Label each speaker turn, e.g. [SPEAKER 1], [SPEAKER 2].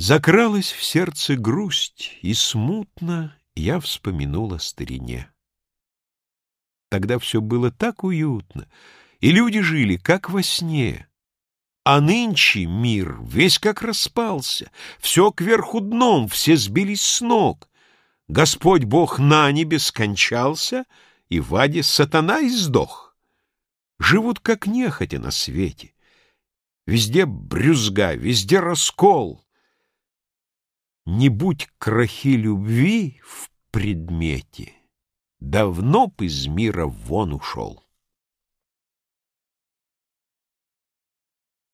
[SPEAKER 1] Закралась в сердце грусть, и смутно я вспомянул о старине. Тогда все было так уютно, и люди жили, как во сне. А нынче мир весь как распался, все кверху дном, все сбились с ног. Господь Бог на небе скончался, и в аде сатана издох. Живут как нехотя на свете. Везде брюзга, везде раскол. Не будь крахи любви в предмете, Давно б из мира вон ушел.